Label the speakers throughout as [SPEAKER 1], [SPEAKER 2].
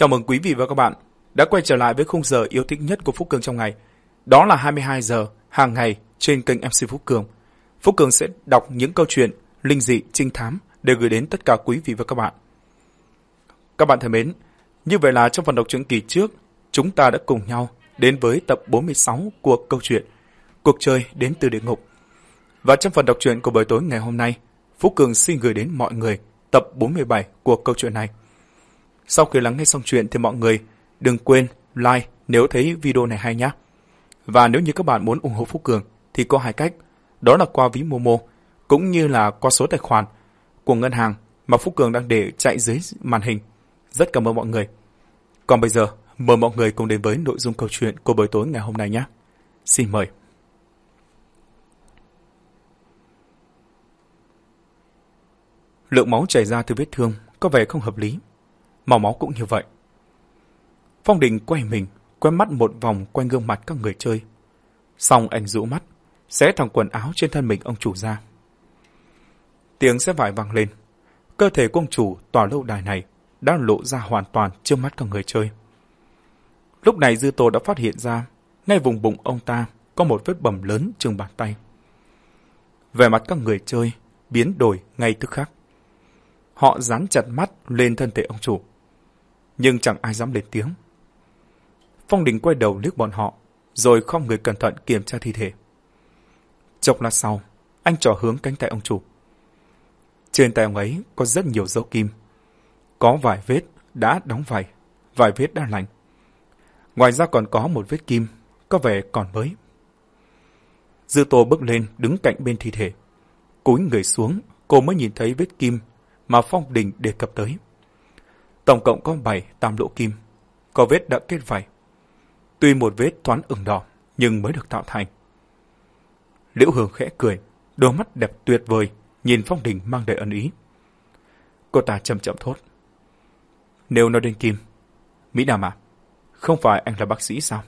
[SPEAKER 1] Chào mừng quý vị và các bạn đã quay trở lại với khung giờ yêu thích nhất của Phúc Cường trong ngày. Đó là 22 giờ hàng ngày trên kênh MC Phúc Cường. Phúc Cường sẽ đọc những câu chuyện linh dị, trinh thám để gửi đến tất cả quý vị và các bạn. Các bạn thân mến, như vậy là trong phần đọc truyện kỳ trước, chúng ta đã cùng nhau đến với tập 46 của câu chuyện Cuộc chơi đến từ địa ngục. Và trong phần đọc truyện của buổi tối ngày hôm nay, Phúc Cường xin gửi đến mọi người tập 47 của câu chuyện này. Sau khi lắng nghe xong chuyện thì mọi người đừng quên like nếu thấy video này hay nhé. Và nếu như các bạn muốn ủng hộ Phúc Cường thì có hai cách. Đó là qua ví Momo cũng như là qua số tài khoản của ngân hàng mà Phúc Cường đang để chạy dưới màn hình. Rất cảm ơn mọi người. Còn bây giờ, mời mọi người cùng đến với nội dung câu chuyện của buổi tối ngày hôm nay nhé. Xin mời. Lượng máu chảy ra từ vết thương có vẻ không hợp lý. Màu máu cũng như vậy. Phong Đình quay mình, quét mắt một vòng quanh gương mặt các người chơi. Xong anh rũ mắt, xé thẳng quần áo trên thân mình ông chủ ra. Tiếng xe vải vang lên. Cơ thể của ông chủ tòa lâu đài này đã lộ ra hoàn toàn trước mắt các người chơi. Lúc này Dư Tô đã phát hiện ra, ngay vùng bụng ông ta có một vết bầm lớn chừng bàn tay. Về mặt các người chơi, biến đổi ngay tức khắc. Họ dán chặt mắt lên thân thể ông chủ. Nhưng chẳng ai dám lên tiếng. Phong Đình quay đầu liếc bọn họ, rồi không người cẩn thận kiểm tra thi thể. Chốc lát sau, anh trò hướng cánh tay ông chủ. Trên tay ông ấy có rất nhiều dấu kim. Có vài vết đã đóng vảy, vài vết đã lành. Ngoài ra còn có một vết kim, có vẻ còn mới. Dư Tô bước lên đứng cạnh bên thi thể. Cúi người xuống, cô mới nhìn thấy vết kim mà Phong Đình đề cập tới. Tổng cộng có 7 tam lỗ kim, có vết đã kết vảy. Tuy một vết thoáng ửng đỏ, nhưng mới được tạo thành. Liễu Hương khẽ cười, đôi mắt đẹp tuyệt vời, nhìn Phong Đình mang đầy ân ý. Cô ta chậm chậm thốt. Nếu nói đến kim, Mỹ Nam à, không phải anh là bác sĩ sao?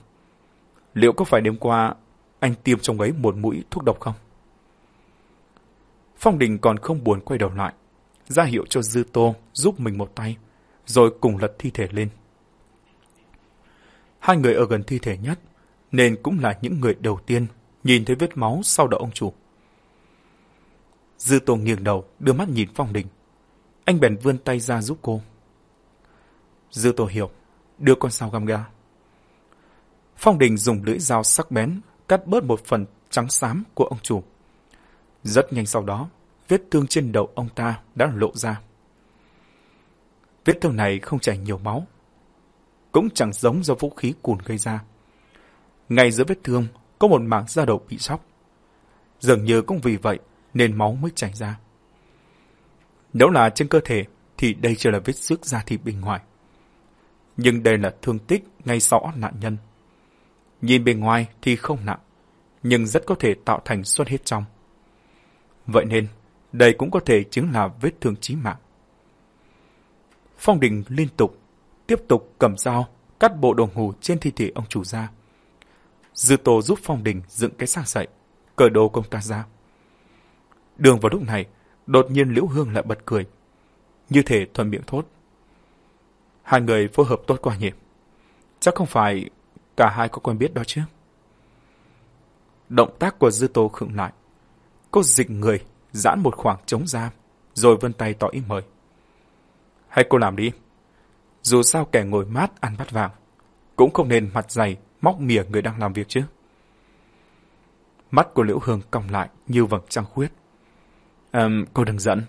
[SPEAKER 1] Liệu có phải đêm qua anh tiêm trong ấy một mũi thuốc độc không? Phong Đình còn không buồn quay đầu lại, ra hiệu cho Dư Tô giúp mình một tay, rồi cùng lật thi thể lên. Hai người ở gần thi thể nhất, nên cũng là những người đầu tiên nhìn thấy vết máu sau đầu ông chủ. Dư Tô nghiêng đầu, đưa mắt nhìn Phong Đình. Anh bèn vươn tay ra giúp cô. Dư Tô hiểu, đưa con sao găm ga. Phong Đình dùng lưỡi dao sắc bén, cắt bớt một phần trắng xám của ông chủ. Rất nhanh sau đó, vết thương trên đầu ông ta đã lộ ra. Vết thương này không chảy nhiều máu, cũng chẳng giống do vũ khí cùn gây ra. Ngay giữa vết thương có một mảng da đầu bị sóc. Dường như cũng vì vậy nên máu mới chảy ra. Nếu là trên cơ thể thì đây chưa là vết xước da thịt bên ngoài. Nhưng đây là thương tích ngay sau nạn nhân. Nhìn bên ngoài thì không nặng, nhưng rất có thể tạo thành xuất huyết trong. Vậy nên, đây cũng có thể chính là vết thương chí mạng. Phong Đình liên tục, tiếp tục cầm dao, cắt bộ đồng hồ trên thi thể ông chủ ra. Dư Tô giúp Phong Đình dựng cái sàng dậy, cởi đồ công ta ra. Đường vào lúc này, đột nhiên Liễu Hương lại bật cười. Như thể thuận miệng thốt. Hai người phối hợp tốt quá nhỉ. Chắc không phải cả hai có quen biết đó chứ. Động tác của Dư Tô khựng lại. Cô dịch người, giãn một khoảng trống ra, rồi vân tay tỏ ý mời. Hay cô làm đi. Dù sao kẻ ngồi mát ăn bát vàng, cũng không nên mặt dày móc mỉa người đang làm việc chứ. Mắt của Liễu Hương cong lại như vầng trăng khuyết. À, cô đừng giận,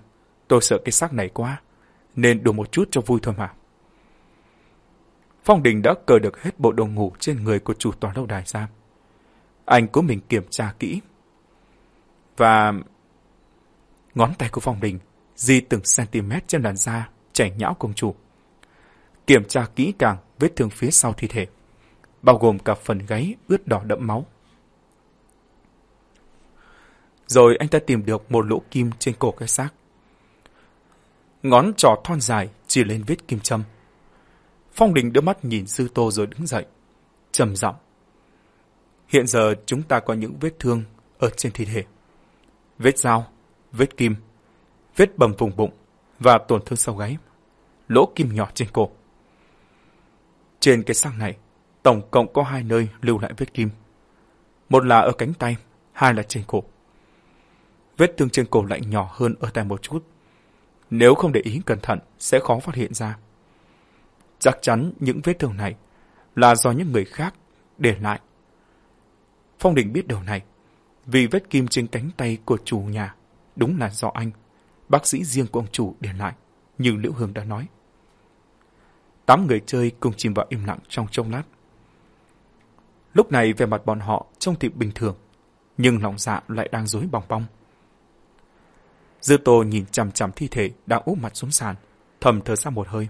[SPEAKER 1] tôi sợ cái xác này quá, nên đùa một chút cho vui thôi mà. Phong Đình đã cởi được hết bộ đồ ngủ trên người của chủ tòa lâu đài ra. Anh cố mình kiểm tra kỹ. Và ngón tay của Phong Đình di từng cm trên làn da chảy nhão công chủ. Kiểm tra kỹ càng vết thương phía sau thi thể, bao gồm cả phần gáy ướt đỏ đẫm máu. Rồi anh ta tìm được một lỗ kim trên cổ cái xác. Ngón trỏ thon dài chỉ lên vết kim châm. Phong Đình đưa mắt nhìn Sư Tô rồi đứng dậy, trầm giọng. Hiện giờ chúng ta có những vết thương ở trên thi thể. Vết dao, vết kim, vết bầm vùng bụng và tổn thương sau gáy, lỗ kim nhỏ trên cổ. Trên cái xác này, tổng cộng có hai nơi lưu lại vết kim. Một là ở cánh tay, hai là trên cổ. Vết thương trên cổ lại nhỏ hơn ở tay một chút. Nếu không để ý cẩn thận, sẽ khó phát hiện ra. Chắc chắn những vết thương này là do những người khác để lại. Phong Đình biết điều này, vì vết kim trên cánh tay của chủ nhà đúng là do anh, bác sĩ riêng của ông chủ để lại, như Liễu Hương đã nói. Tám người chơi cùng chìm vào im lặng trong trông lát. Lúc này về mặt bọn họ trông thì bình thường, nhưng lòng dạ lại đang rối bong bong. Dư Tô nhìn chằm chằm thi thể đang úp mặt xuống sàn, thầm thở ra một hơi.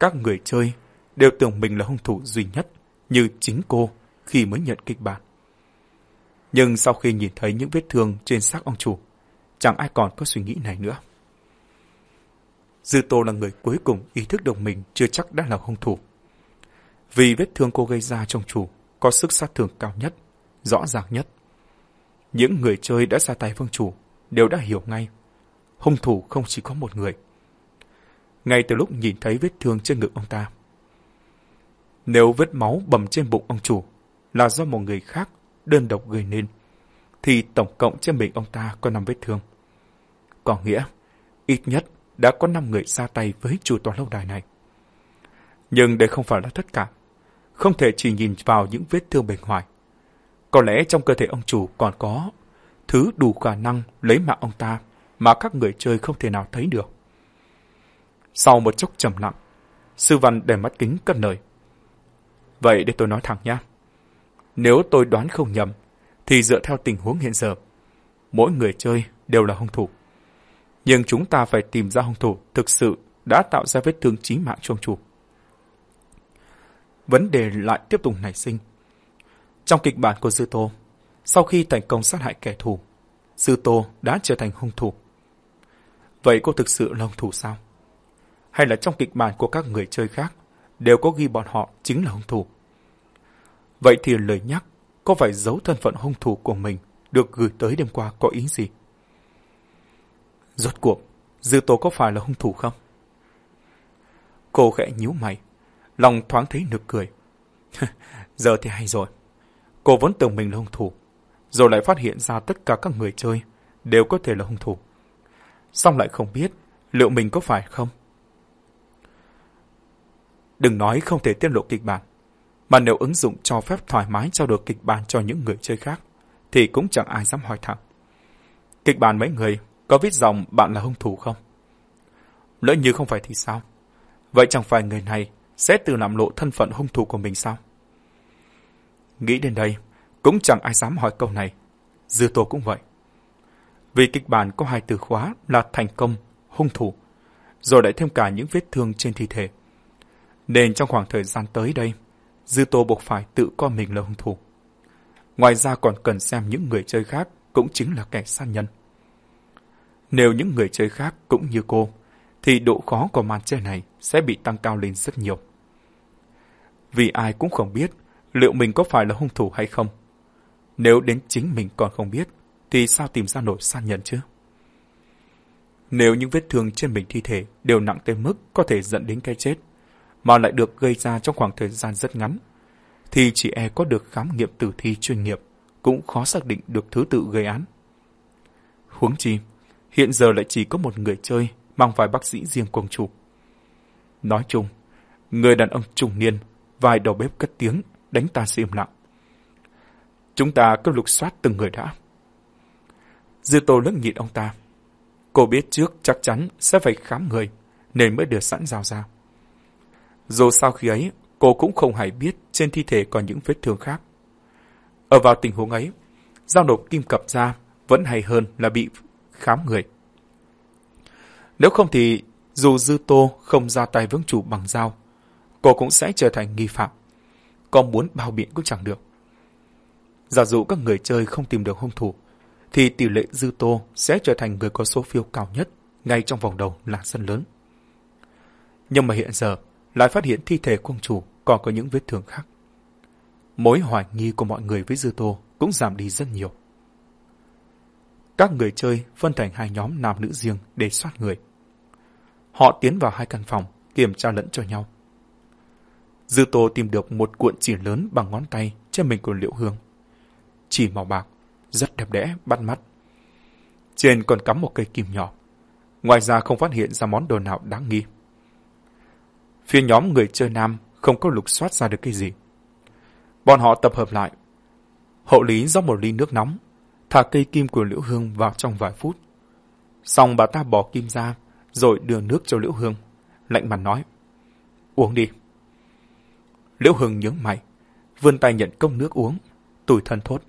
[SPEAKER 1] Các người chơi đều tưởng mình là hung thủ duy nhất, như chính cô khi mới nhận kịch bản. Nhưng sau khi nhìn thấy những vết thương trên xác ông chủ, chẳng ai còn có suy nghĩ này nữa. Dư Tô là người cuối cùng ý thức được mình chưa chắc đã là hung thủ. Vì vết thương cô gây ra trong chủ có sức sát thương cao nhất, rõ ràng nhất. Những người chơi đã ra tay vương chủ đều đã hiểu ngay. Hung thủ không chỉ có một người. Ngay từ lúc nhìn thấy vết thương trên ngực ông ta. Nếu vết máu bầm trên bụng ông chủ là do một người khác đơn độc gây nên, thì tổng cộng trên mình ông ta có 5 vết thương. Có nghĩa, ít nhất đã có 5 người ra tay với chủ tòa lâu đài này. Nhưng đây không phải là tất cả. Không thể chỉ nhìn vào những vết thương bề ngoài. Có lẽ trong cơ thể ông chủ còn có thứ đủ khả năng lấy mạng ông ta mà các người chơi không thể nào thấy được. Sau một chốc trầm lặng, sư văn để mắt kính cất lời. Vậy để tôi nói thẳng nha. Nếu tôi đoán không nhầm, thì dựa theo tình huống hiện giờ, mỗi người chơi đều là hung thủ. Nhưng chúng ta phải tìm ra hung thủ thực sự đã tạo ra vết thương chí mạng cho ông chủ. Vấn đề lại tiếp tục nảy sinh. Trong kịch bản của Dư Tô, sau khi thành công sát hại kẻ thù, Dư Tô đã trở thành hung thủ. Vậy cô thực sự là hung thủ sao? Hay là trong kịch bản của các người chơi khác đều có ghi bọn họ chính là hung thủ? Vậy thì lời nhắc có phải giấu thân phận hung thủ của mình được gửi tới đêm qua có ý gì? Rốt cuộc, Dư Tô có phải là hung thủ không? Cô khẽ nhíu mày, lòng thoáng thấy nực cười. Giờ thì hay rồi. Cô vẫn tưởng mình là hung thủ, rồi lại phát hiện ra tất cả các người chơi đều có thể là hung thủ. Xong lại không biết liệu mình có phải không? Đừng nói không thể tiết lộ kịch bản, mà nếu ứng dụng cho phép thoải mái trao đổi kịch bản cho những người chơi khác, thì cũng chẳng ai dám hỏi thẳng. Kịch bản mấy người có viết dòng bạn là hung thủ không? Lỡ như không phải thì sao? Vậy chẳng phải người này sẽ tự làm lộ thân phận hung thủ của mình sao? Nghĩ đến đây, cũng chẳng ai dám hỏi câu này. Dư Tô cũng vậy. Vì kịch bản có hai từ khóa là thành công, hung thủ, rồi lại thêm cả những vết thương trên thi thể. Nên trong khoảng thời gian tới đây, Dư Tô buộc phải tự coi mình là hung thủ. Ngoài ra còn cần xem những người chơi khác cũng chính là kẻ sát nhân. Nếu những người chơi khác cũng như cô, thì độ khó của màn chơi này sẽ bị tăng cao lên rất nhiều. Vì ai cũng không biết liệu mình có phải là hung thủ hay không. Nếu đến chính mình còn không biết, thì sao tìm ra nổi san nhận chứ? Nếu những vết thương trên mình thi thể đều nặng tới mức có thể dẫn đến cái chết, mà lại được gây ra trong khoảng thời gian rất ngắn, thì chỉ e có được khám nghiệm tử thi chuyên nghiệp cũng khó xác định được thứ tự gây án. Huống chi, hiện giờ lại chỉ có một người chơi mang vài bác sĩ riêng quần chủ. Nói chung, người đàn ông trung niên, vài đầu bếp cất tiếng, đánh ta sự im lặng. Chúng ta cứ lục soát từng người đã. Dư tô lướt nhịn ông ta. Cô biết trước chắc chắn sẽ phải khám người, nên mới đưa sẵn dao ra. Dù sau khi ấy, cô cũng không hề biết trên thi thể còn những vết thương khác. Ở vào tình huống ấy, dao nộp kim cập ra vẫn hay hơn là bị khám người. Nếu không thì dù Dư Tô không ra tay vương chủ bằng dao, cô cũng sẽ trở thành nghi phạm. Có muốn bao biện cũng chẳng được. Giả dụ các người chơi không tìm được hung thủ, thì tỷ lệ Dư Tô sẽ trở thành người có số phiếu cao nhất ngay trong vòng đầu là sân lớn. Nhưng mà hiện giờ lại phát hiện thi thể quân chủ còn có những vết thương khác. Mối hoài nghi của mọi người với Dư Tô cũng giảm đi rất nhiều. Các người chơi phân thành hai nhóm nam nữ riêng để soát người. Họ tiến vào hai căn phòng, kiểm tra lẫn cho nhau. Dư Tô tìm được một cuộn chỉ lớn bằng ngón tay trên mình của liệu Hương. Chỉ màu bạc, rất đẹp đẽ, bắt mắt. Trên còn cắm một cây kim nhỏ. Ngoài ra không phát hiện ra món đồ nào đáng nghi. Phía nhóm người chơi nam không có lục soát ra được cái gì. Bọn họ tập hợp lại. Hậu lý rót một ly nước nóng, thả cây kim của Liễu Hương vào trong vài phút. Xong bà ta bỏ kim ra, rồi đưa nước cho Liễu Hương. Lạnh mặt nói, uống đi. Liễu Hương nhướng mày, vươn tay nhận cốc nước uống, tủi thân thốt.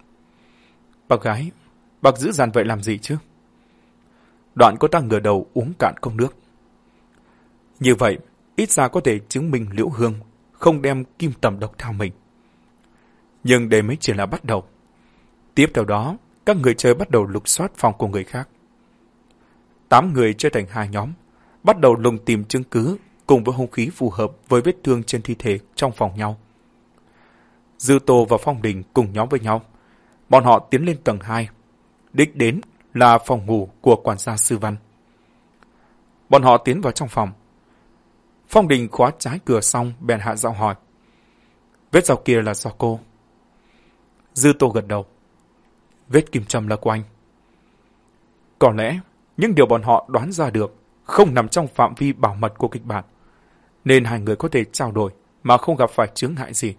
[SPEAKER 1] Bác gái, bác giữ dàn vậy làm gì chứ? Đoạn cô ta ngửa đầu uống cạn cốc nước. Như vậy, ít ra có thể chứng minh Liễu Hương không đem kim tầm độc theo mình. Nhưng đây mới chỉ là bắt đầu. Tiếp theo đó, các người chơi bắt đầu lục soát phòng của người khác. Tám người chơi thành hai nhóm, bắt đầu lùng tìm chứng cứ cùng với hung khí phù hợp với vết thương trên thi thể trong phòng nhau. Dư Tô và Phong Đình cùng nhóm với nhau. Bọn họ tiến lên tầng 2. Đích đến là phòng ngủ của quản gia Sư Văn. Bọn họ tiến vào trong phòng. Phong Đình khóa trái cửa xong bèn hạ giọng hỏi. Vết dao kia là do cô. Dư Tô gật đầu. Vết kim châm là của anh. Có lẽ, những điều bọn họ đoán ra được không nằm trong phạm vi bảo mật của kịch bản, nên hai người có thể trao đổi mà không gặp phải chướng ngại gì.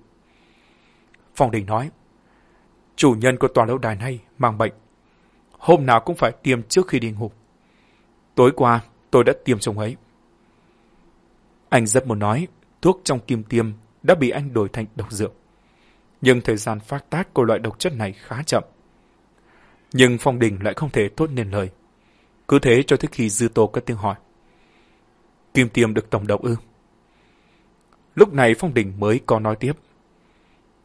[SPEAKER 1] Phong Đình nói, chủ nhân của tòa lâu đài này mang bệnh. Hôm nào cũng phải tiêm trước khi đi ngủ. Tối qua, tôi đã tiêm trong ấy. Anh rất muốn nói, thuốc trong kim tiêm đã bị anh đổi thành độc dược. Nhưng thời gian phát tác của loại độc chất này khá chậm. Nhưng Phong Đình lại không thể thốt nên lời. Cứ thế cho tới khi Dư Tô cất tiếng hỏi. Kim tiêm được tổng độc ư? Lúc này Phong Đình mới có nói tiếp.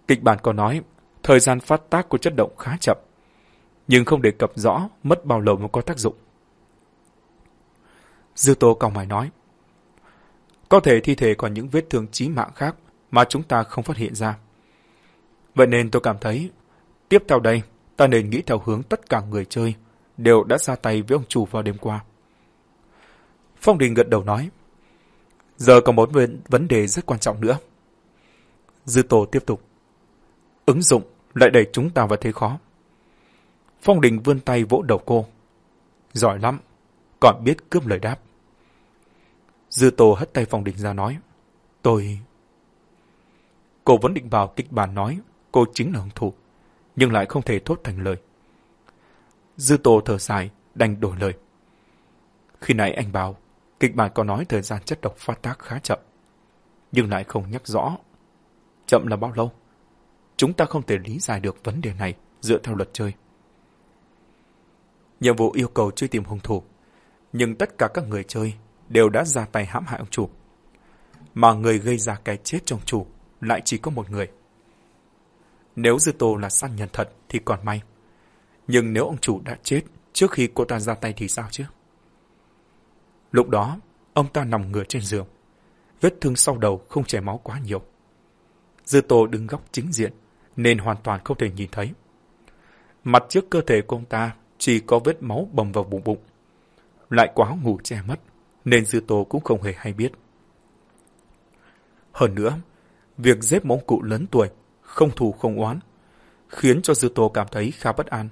[SPEAKER 1] Kịch bản có nói, thời gian phát tác của chất động khá chậm, nhưng không đề cập rõ mất bao lâu mới có tác dụng. Dư Tô còng mày nói. Có thể thi thể còn những vết thương chí mạng khác mà chúng ta không phát hiện ra. Vậy nên tôi cảm thấy, tiếp theo đây, ta nên nghĩ theo hướng tất cả người chơi đều đã ra tay với ông chủ vào đêm qua. Phong Đình gật đầu nói, giờ còn một vấn đề rất quan trọng nữa. Dư Tổ tiếp tục, ứng dụng lại đẩy chúng ta vào thế khó. Phong Đình vươn tay vỗ đầu cô. Giỏi lắm, còn biết cướp lời đáp. Dư Tô hất tay Phong Đình ra nói, tôi... Cô vẫn định vào kịch bản nói cô chính là hung thủ, nhưng lại không thể thốt thành lời. Dư Tô thở dài, đành đổi lời. Khi nãy anh bảo, kịch bản có nói thời gian chất độc phát tác khá chậm, nhưng lại không nhắc rõ. Chậm là bao lâu? Chúng ta không thể lý giải được vấn đề này dựa theo luật chơi. Nhiệm vụ yêu cầu truy tìm hung thủ, nhưng tất cả các người chơi đều đã ra tay hãm hại ông chủ. Mà người gây ra cái chết trong chủ lại chỉ có một người. Nếu Dư Tô là săn nhân thật thì còn may. Nhưng nếu ông chủ đã chết trước khi cô ta ra tay thì sao chứ? Lúc đó, ông ta nằm ngửa trên giường. Vết thương sau đầu không chảy máu quá nhiều. Dư Tô đứng góc chính diện, nên hoàn toàn không thể nhìn thấy. Mặt trước cơ thể của ông ta chỉ có vết máu bầm vào bụng bụng. Lại quá ngủ che mất, nên Dư Tô cũng không hề hay biết. Hơn nữa, việc giết mẫu cụ lớn tuổi, không thù không oán, khiến cho Dư Tô cảm thấy khá bất an.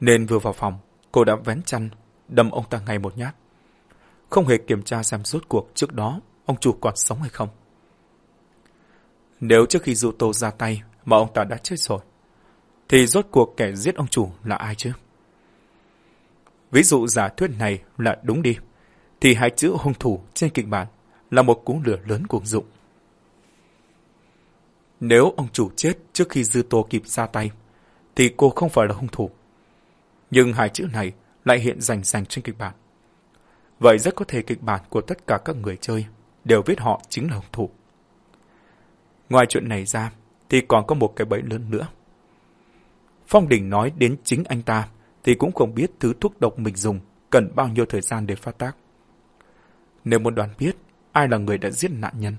[SPEAKER 1] Nên vừa vào phòng, cô đã vén chăn, đâm ông ta ngay một nhát. Không hề kiểm tra xem rốt cuộc trước đó ông chủ còn sống hay không. Nếu trước khi Dư Tô ra tay mà ông ta đã chết rồi, thì rốt cuộc kẻ giết ông chủ là ai chứ? Ví dụ giả thuyết này là đúng đi, thì hai chữ hung thủ trên kịch bản là một cú lửa lớn cuồng dụng. Nếu ông chủ chết trước khi Dư Tô kịp ra tay, thì cô không phải là hung thủ. Nhưng hai chữ này lại hiện rành rành trên kịch bản. Vậy rất có thể kịch bản của tất cả các người chơi đều viết họ chính là hung thủ. Ngoài chuyện này ra, thì còn có một cái bẫy lớn nữa. Phong Đình nói đến chính anh ta, thì cũng không biết thứ thuốc độc mình dùng cần bao nhiêu thời gian để phát tác. Nếu muốn đoán biết ai là người đã giết nạn nhân,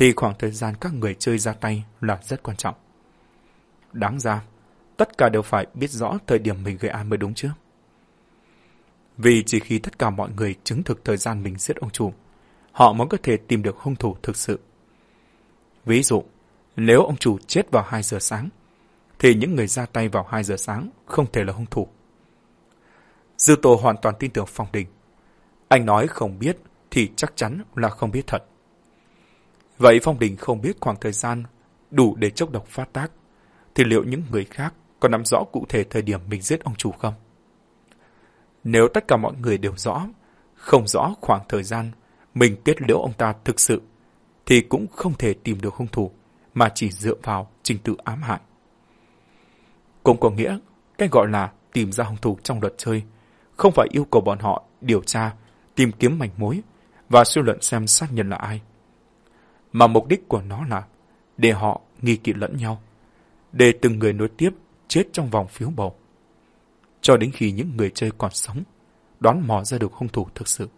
[SPEAKER 1] thì khoảng thời gian các người chơi ra tay là rất quan trọng. Đáng ra, tất cả đều phải biết rõ thời điểm mình gây án mới đúng chứ. Vì chỉ khi tất cả mọi người chứng thực thời gian mình giết ông chủ, họ mới có thể tìm được hung thủ thực sự. Ví dụ, nếu ông chủ chết vào 2 giờ sáng, thì những người ra tay vào 2 giờ sáng không thể là hung thủ. Dư Tô hoàn toàn tin tưởng Phong Đình. Anh nói không biết thì chắc chắn là không biết thật. Vậy Phong Đình không biết khoảng thời gian đủ để chốc độc phát tác, thì liệu những người khác có nắm rõ cụ thể thời điểm mình giết ông chủ không? Nếu tất cả mọi người đều rõ, không rõ khoảng thời gian mình kết liễu ông ta thực sự, thì cũng không thể tìm được hung thủ, mà chỉ dựa vào trình tự ám hại. Cũng có nghĩa, cái gọi là tìm ra hung thủ trong luật chơi, không phải yêu cầu bọn họ điều tra, tìm kiếm manh mối và suy luận xem sát nhân là ai. Mà mục đích của nó là để họ nghi kỵ lẫn nhau, để từng người nối tiếp chết trong vòng phiếu bầu. Cho đến khi những người chơi còn sống, đoán mò ra được hung thủ thực sự.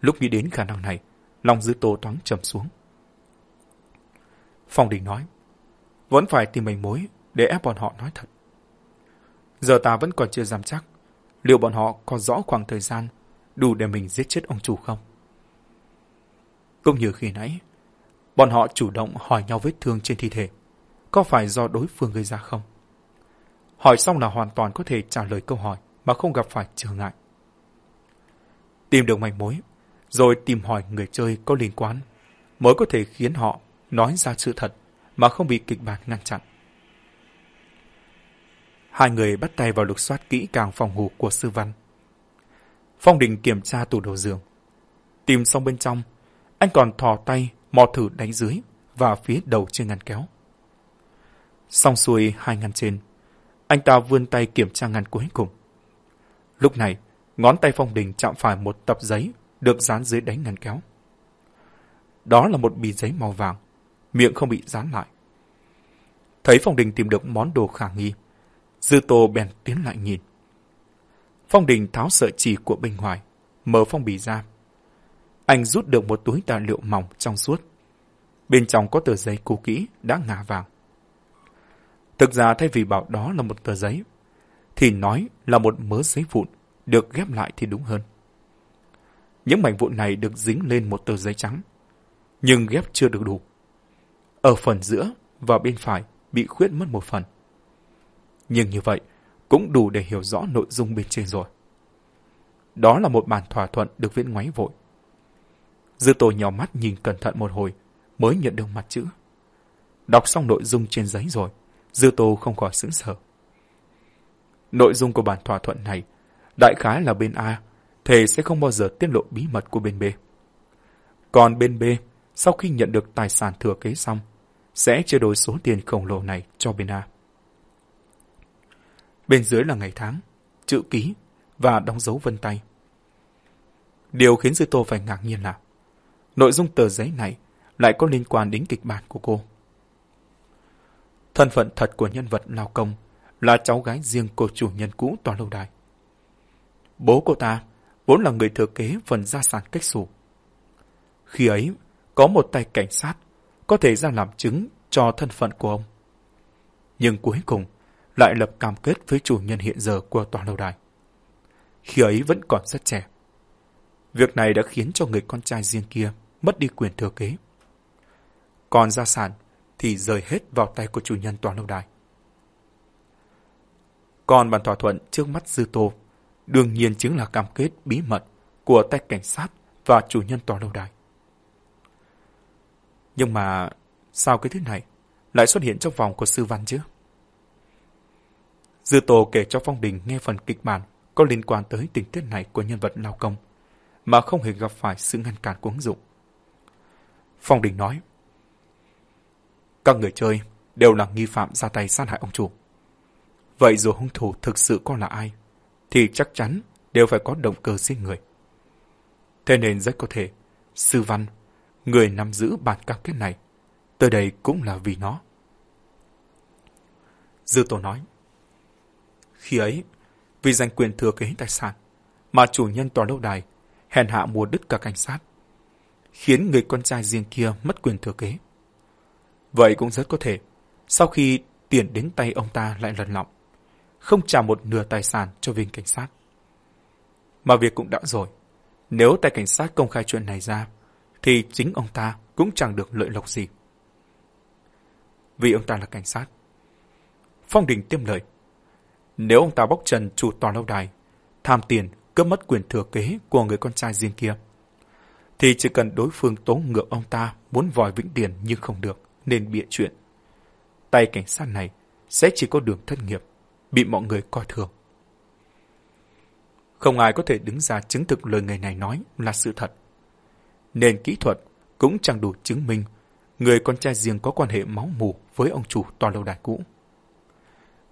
[SPEAKER 1] Lúc nghĩ đến khả năng này, lòng dư tô thoáng trầm xuống. Phong Đình nói, vẫn phải tìm manh mối để ép bọn họ nói thật. Giờ ta vẫn còn chưa dám chắc liệu bọn họ có rõ khoảng thời gian đủ để mình giết chết ông chủ không. Cũng như khi nãy, bọn họ chủ động hỏi nhau vết thương trên thi thể, có phải do đối phương gây ra không? Hỏi xong là hoàn toàn có thể trả lời câu hỏi mà không gặp phải trở ngại. Tìm được manh mối, rồi tìm hỏi người chơi có liên quan, mới có thể khiến họ nói ra sự thật mà không bị kịch bản ngăn chặn. Hai người bắt tay vào lục soát kỹ càng phòng ngủ của sư văn. Phong Đình kiểm tra tủ đồ giường. Tìm xong bên trong, anh còn thò tay mò thử đánh dưới và phía đầu trên ngăn kéo. Xong xuôi hai ngăn trên, anh ta vươn tay kiểm tra ngăn cuối cùng. Lúc này, ngón tay Phong Đình chạm phải một tập giấy được dán dưới đáy ngăn kéo. Đó là một bì giấy màu vàng, miệng không bị dán lại. Thấy Phong Đình tìm được món đồ khả nghi, Dư Tô bèn tiến lại nhìn. Phong Đình tháo sợi chỉ của bên ngoài, mở phong bì ra. Anh rút được một túi tài liệu mỏng trong suốt. Bên trong có tờ giấy cũ kỹ đã ngả vàng. Thực ra thay vì bảo đó là một tờ giấy, thì nói là một mớ giấy vụn được ghép lại thì đúng hơn. Những mảnh vụn này được dính lên một tờ giấy trắng, nhưng ghép chưa được đủ. Ở phần giữa và bên phải bị khuyết mất một phần. Nhưng như vậy, cũng đủ để hiểu rõ nội dung bên trên rồi. Đó là một bản thỏa thuận được viết ngoáy vội. Dư tô nhỏ mắt nhìn cẩn thận một hồi, mới nhận được mặt chữ. Đọc xong nội dung trên giấy rồi, Dư tô không khỏi sững sờ. Nội dung của bản thỏa thuận này, đại khái là bên A, thề sẽ không bao giờ tiết lộ bí mật của bên B. Còn bên B, sau khi nhận được tài sản thừa kế xong, sẽ chia đôi số tiền khổng lồ này cho bên A. Bên dưới là ngày tháng, chữ ký và đóng dấu vân tay. Điều khiến Dư Tô phải ngạc nhiên là nội dung tờ giấy này lại có liên quan đến kịch bản của cô. Thân phận thật của nhân vật Lao Công là cháu gái riêng của chủ nhân cũ tòa lâu đài. Bố cô ta vốn là người thừa kế phần gia sản cách sủ. Khi ấy, có một tay cảnh sát có thể ra làm chứng cho thân phận của ông. Nhưng cuối cùng, lại lập cam kết với chủ nhân hiện giờ của tòa lâu đài. Khi ấy vẫn còn rất trẻ. Việc này đã khiến cho người con trai riêng kia mất đi quyền thừa kế. Còn gia sản thì rời hết vào tay của chủ nhân tòa lâu đài. Còn bản thỏa thuận trước mắt Dư Tô đương nhiên chính là cam kết bí mật của tay cảnh sát và chủ nhân tòa lâu đài. Nhưng mà sao cái thứ này lại xuất hiện trong vòng của sư văn chứ? Dư Tô kể cho Phong Đình nghe phần kịch bản có liên quan tới tình tiết này của nhân vật Lao Công, mà không hề gặp phải sự ngăn cản của ứng dụng. Phong Đình nói, Các người chơi đều là nghi phạm ra tay sát hại ông chủ. Vậy dù hung thủ thực sự có là ai, thì chắc chắn đều phải có động cơ giết người. Thế nên rất có thể, Sư Văn, người nắm giữ bản cam kết này, tới đây cũng là vì nó. Dư Tô nói, khi ấy, vì giành quyền thừa kế tài sản, mà chủ nhân tòa lâu đài hèn hạ mua đứt cả cảnh sát, khiến người con trai riêng kia mất quyền thừa kế. Vậy cũng rất có thể, sau khi tiền đến tay ông ta lại lần lọng, không trả một nửa tài sản cho viên cảnh sát. Mà việc cũng đã rồi, nếu tay cảnh sát công khai chuyện này ra, thì chính ông ta cũng chẳng được lợi lộc gì. vì ông ta là cảnh sát. Phong Đình tiêm lời. Nếu ông ta bóc trần chủ tòa lâu đài, tham tiền, cướp mất quyền thừa kế của người con trai riêng kia, thì chỉ cần đối phương tố ngược ông ta muốn vòi vĩnh điền nhưng không được, nên bịa chuyện. Tay cảnh sát này sẽ chỉ có đường thất nghiệp, bị mọi người coi thường. Không ai có thể đứng ra chứng thực lời người này nói là sự thật. Nên kỹ thuật cũng chẳng đủ chứng minh người con trai riêng có quan hệ máu mù với ông chủ tòa lâu đài cũ.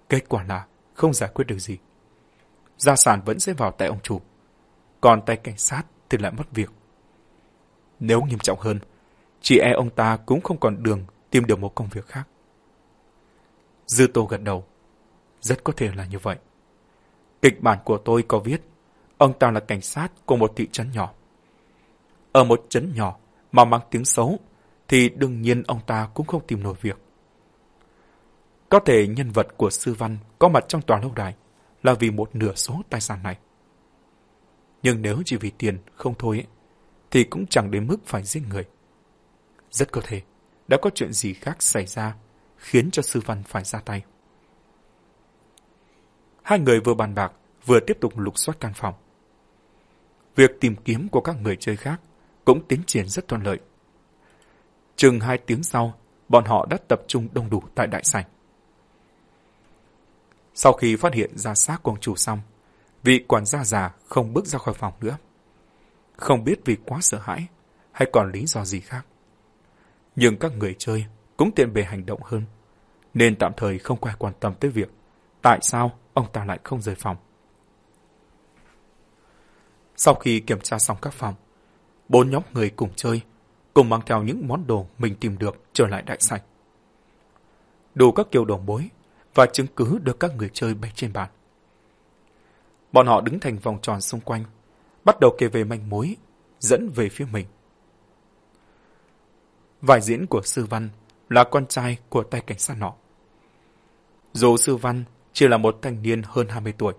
[SPEAKER 1] Kết quả là không giải quyết được gì. Gia sản vẫn sẽ vào tay ông chủ, còn tay cảnh sát thì lại mất việc. Nếu nghiêm trọng hơn, chị e ông ta cũng không còn đường tìm được một công việc khác. Dư Tô gật đầu. Rất có thể là như vậy. Kịch bản của tôi có viết, ông ta là cảnh sát của một thị trấn nhỏ. Ở một trấn nhỏ mà mang tiếng xấu, thì đương nhiên ông ta cũng không tìm nổi việc. Có thể nhân vật của sư văn có mặt trong tòa lâu đài là vì một nửa số tài sản này. Nhưng nếu chỉ vì tiền không thôi ấy, thì cũng chẳng đến mức phải giết người. Rất có thể đã có chuyện gì khác xảy ra khiến cho sư văn phải ra tay. Hai người vừa bàn bạc vừa tiếp tục lục soát căn phòng. Việc tìm kiếm của các người chơi khác cũng tiến triển rất thuận lợi. Chừng hai tiếng sau, bọn họ đã tập trung đông đủ tại đại sảnh. Sau khi phát hiện ra xác quang chủ xong, vị quản gia già không bước ra khỏi phòng nữa. Không biết vì quá sợ hãi hay còn lý do gì khác. Nhưng các người chơi cũng tiện bề hành động hơn, nên tạm thời không quay quan tâm tới việc tại sao ông ta lại không rời phòng. Sau khi kiểm tra xong các phòng, bốn nhóm người cùng chơi, cùng mang theo những món đồ mình tìm được trở lại đại sảnh. Đủ các kiểu đồ mối và chứng cứ được các người chơi bày trên bàn. Bọn họ đứng thành vòng tròn xung quanh, bắt đầu kể về manh mối, dẫn về phía mình. Vài diễn của Sư Văn là con trai của tay cảnh sát nọ. Dù Sư Văn chỉ là một thanh niên hơn 20 tuổi,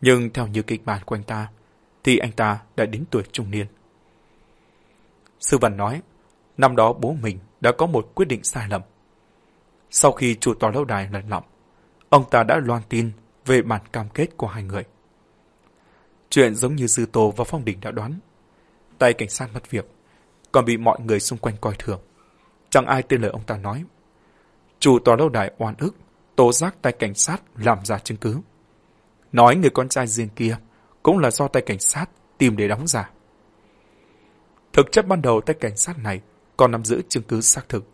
[SPEAKER 1] nhưng theo như kịch bản của anh ta, thì anh ta đã đến tuổi trung niên. Sư Văn nói, năm đó bố mình đã có một quyết định sai lầm. Sau khi chủ tòa lâu đài lật lọng, ông ta đã loan tin về bản cam kết của hai người. Chuyện giống như Dư Tô và Phong Đình đã đoán. Tay cảnh sát mất việc, còn bị mọi người xung quanh coi thường. Chẳng ai tin lời ông ta nói. Chủ tòa lâu đài oan ức, tố giác tay cảnh sát làm ra chứng cứ. Nói người con trai riêng kia cũng là do tay cảnh sát tìm để đóng giả. Thực chất ban đầu tay cảnh sát này còn nắm giữ chứng cứ xác thực.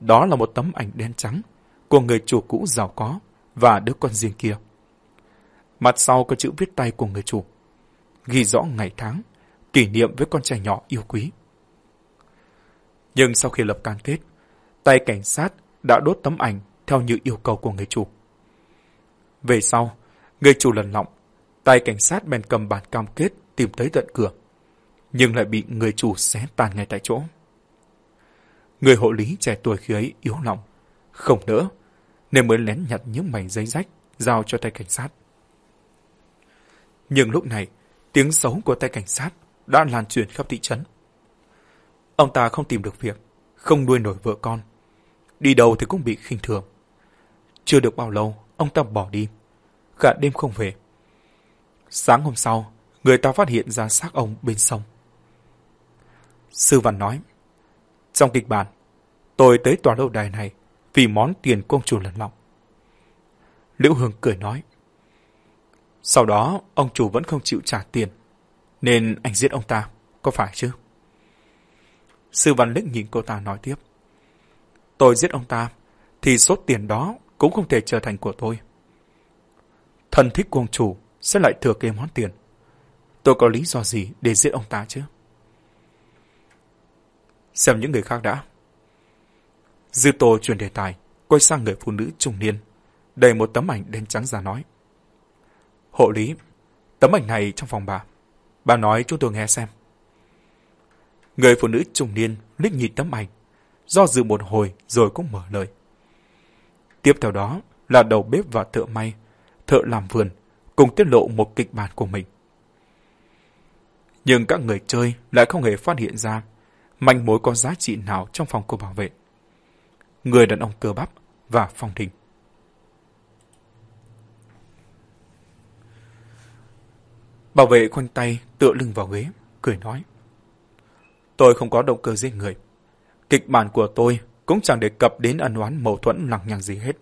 [SPEAKER 1] Đó là một tấm ảnh đen trắng của người chủ cũ giàu có và đứa con riêng kia. Mặt sau có chữ viết tay của người chủ, ghi rõ ngày tháng, kỷ niệm với con trai nhỏ yêu quý. Nhưng sau khi lập cam kết, tay cảnh sát đã đốt tấm ảnh theo như yêu cầu của người chủ. Về sau, người chủ lần lọng, tay cảnh sát bèn cầm bản cam kết tìm tới tận cửa, nhưng lại bị người chủ xé tàn ngay tại chỗ. Người hộ lý trẻ tuổi khi ấy yếu lòng, không nỡ, nên mới lén nhặt những mảnh giấy rách giao cho tay cảnh sát. Nhưng lúc này, tiếng xấu của tay cảnh sát đã lan truyền khắp thị trấn. Ông ta không tìm được việc, không nuôi nổi vợ con. Đi đâu thì cũng bị khinh thường. Chưa được bao lâu, ông ta bỏ đi. Cả đêm không về. Sáng hôm sau, người ta phát hiện ra xác ông bên sông. Sư Văn nói, trong kịch bản, tôi tới tòa lâu đài này vì món tiền công chủ lần lọng. Liễu Hương cười nói, sau đó ông chủ vẫn không chịu trả tiền, nên anh giết ông ta, có phải chứ? Sư Văn Lích nhìn cô ta nói tiếp, tôi giết ông ta, thì số tiền đó cũng không thể trở thành của tôi. Thần thích của ông chủ sẽ lại thừa kế món tiền. Tôi có lý do gì để giết ông ta chứ? Xem những người khác đã. Dư Tô chuyển đề tài, quay sang người phụ nữ trung niên, đầy một tấm ảnh đen trắng ra nói. Hộ lý, tấm ảnh này trong phòng bà. Bà nói chúng tôi nghe xem. Người phụ nữ trung niên liếc nhìn tấm ảnh, do dự một hồi rồi cũng mở lời. Tiếp theo đó là đầu bếp và thợ may, thợ làm vườn, cùng tiết lộ một kịch bản của mình. Nhưng các người chơi lại không hề phát hiện ra manh mối có giá trị nào trong phòng cô bảo vệ. người đàn ông cơ bắp và phong đình. Bảo vệ khoanh tay tựa lưng vào ghế, cười nói. Tôi không có động cơ giết người. Kịch bản của tôi cũng chẳng đề cập đến ân oán mâu thuẫn lằng nhằng gì hết.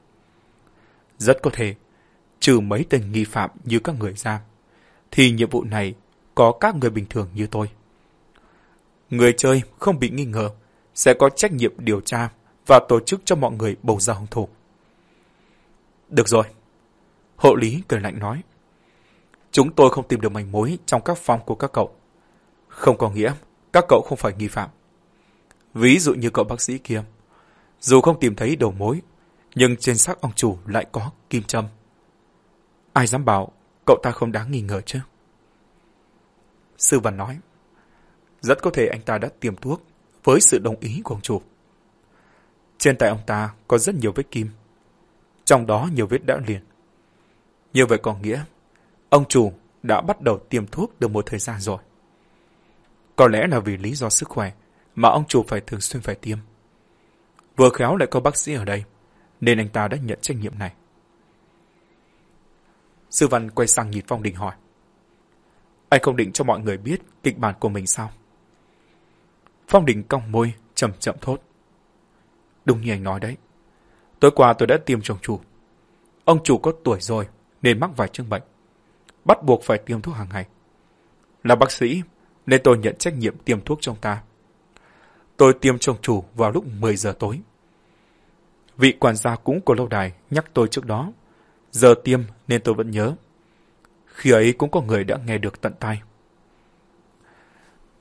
[SPEAKER 1] Rất có thể, trừ mấy tên nghi phạm như các người ra, thì nhiệm vụ này có các người bình thường như tôi. Người chơi không bị nghi ngờ sẽ có trách nhiệm điều tra và tổ chức cho mọi người bầu ra hung thủ. Được rồi. Hộ lý cười lạnh nói. Chúng tôi không tìm được manh mối trong các phòng của các cậu. Không có nghĩa các cậu không phải nghi phạm. Ví dụ như cậu bác sĩ kia. Dù không tìm thấy đầu mối, nhưng trên xác ông chủ lại có kim châm. Ai dám bảo cậu ta không đáng nghi ngờ chứ? Sư Văn nói. Rất có thể anh ta đã tiêm thuốc với sự đồng ý của ông chủ. Trên tay ông ta có rất nhiều vết kim. Trong đó nhiều vết đã liền. Như vậy có nghĩa, ông chủ đã bắt đầu tiêm thuốc được một thời gian rồi. Có lẽ là vì lý do sức khỏe mà ông chủ phải thường xuyên phải tiêm. Vừa khéo lại có bác sĩ ở đây, nên anh ta đã nhận trách nhiệm này. Sư Văn quay sang nhìn Phong Đình hỏi. Anh không định cho mọi người biết kịch bản của mình sao? Phong Đình cong môi, chậm chậm thốt. Đúng như anh nói đấy. Tối qua tôi đã tiêm chồng chủ. Ông chủ có tuổi rồi, nên mắc vài chứng bệnh. Bắt buộc phải tiêm thuốc hàng ngày. Là bác sĩ, nên tôi nhận trách nhiệm tiêm thuốc trong ta. Tôi tiêm chồng chủ vào lúc 10 giờ tối. Vị quản gia cũng của lâu đài nhắc tôi trước đó. Giờ tiêm nên tôi vẫn nhớ. Khi ấy cũng có người đã nghe được tận tai.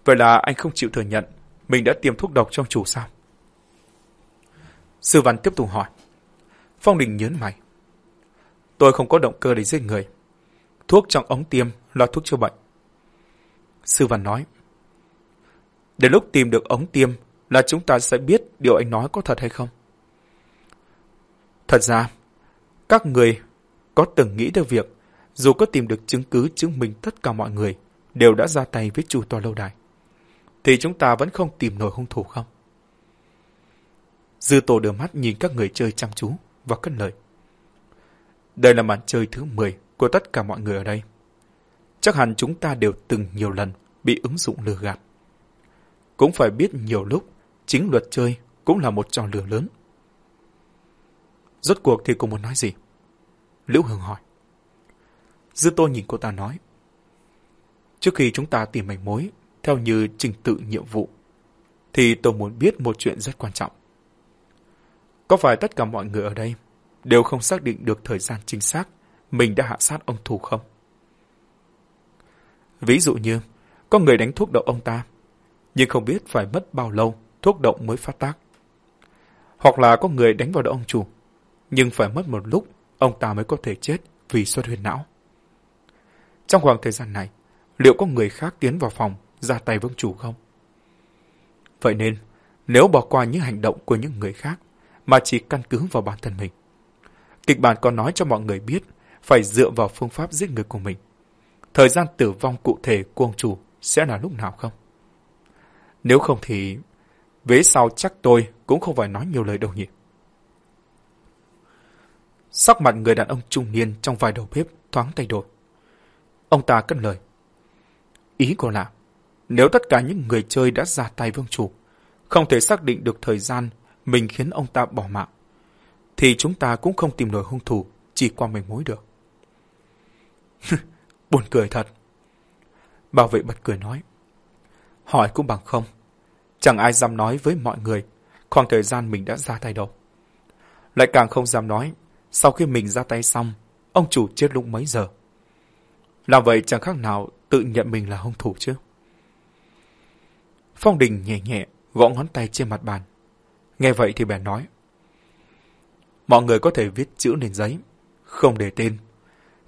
[SPEAKER 1] Vậy là anh không chịu thừa nhận mình đã tiêm thuốc độc trong chủ sao? Sư Văn tiếp tục hỏi. Phong Đình nhớn mày. Tôi không có động cơ để giết người. Thuốc trong ống tiêm lo thuốc chữa bệnh. Sư Văn nói. Đến lúc tìm được ống tiêm là chúng ta sẽ biết điều anh nói có thật hay không. Thật ra, các người có từng nghĩ được việc dù có tìm được chứng cứ chứng minh tất cả mọi người đều đã ra tay với chủ tòa lâu đài, thì chúng ta vẫn không tìm nổi hung thủ không? Dư tổ đưa mắt nhìn các người chơi chăm chú và cất lời. Đây là màn chơi thứ 10 của tất cả mọi người ở đây. Chắc hẳn chúng ta đều từng nhiều lần bị ứng dụng lừa gạt. Cũng phải biết nhiều lúc chính luật chơi cũng là một trò lừa lớn. Rốt cuộc thì cô muốn nói gì? Liễu Hương hỏi. Dư Tô nhìn cô ta nói. Trước khi chúng ta tìm manh mối theo như trình tự nhiệm vụ, thì tôi muốn biết một chuyện rất quan trọng. Có phải tất cả mọi người ở đây đều không xác định được thời gian chính xác mình đã hạ sát ông thủ không? Ví dụ như, có người đánh thuốc độc ông ta, nhưng không biết phải mất bao lâu thuốc độc mới phát tác. Hoặc là có người đánh vào đầu ông chủ, nhưng phải mất một lúc ông ta mới có thể chết vì xuất huyết não. Trong khoảng thời gian này, liệu có người khác tiến vào phòng ra tay với ông chủ không? Vậy nên, nếu bỏ qua những hành động của những người khác, mà chỉ căn cứ vào bản thân mình. Kịch bản còn nói cho mọi người biết phải dựa vào phương pháp giết người của mình. Thời gian tử vong cụ thể của ông chủ sẽ là lúc nào không? Nếu không thì vế sau chắc tôi cũng không phải nói nhiều lời đâu nhỉ. Sắc mặt người đàn ông trung niên trong vài đầu bếp thoáng thay đổi. Ông ta cất lời. Ý của là, nếu tất cả những người chơi đã ra tay vương chủ, không thể xác định được thời gian mình khiến ông ta bỏ mạng, thì chúng ta cũng không tìm nổi hung thủ chỉ qua mình mối được. Buồn cười thật. Bảo vệ bật cười nói. Hỏi cũng bằng không. Chẳng ai dám nói với mọi người khoảng thời gian mình đã ra tay đâu. Lại càng không dám nói sau khi mình ra tay xong, ông chủ chết lúc mấy giờ. Làm vậy chẳng khác nào tự nhận mình là hung thủ chứ. Phong Đình nhẹ nhẹ gõ ngón tay trên mặt bàn. Nghe vậy thì bèn nói. Mọi người có thể viết chữ lên giấy, không để tên.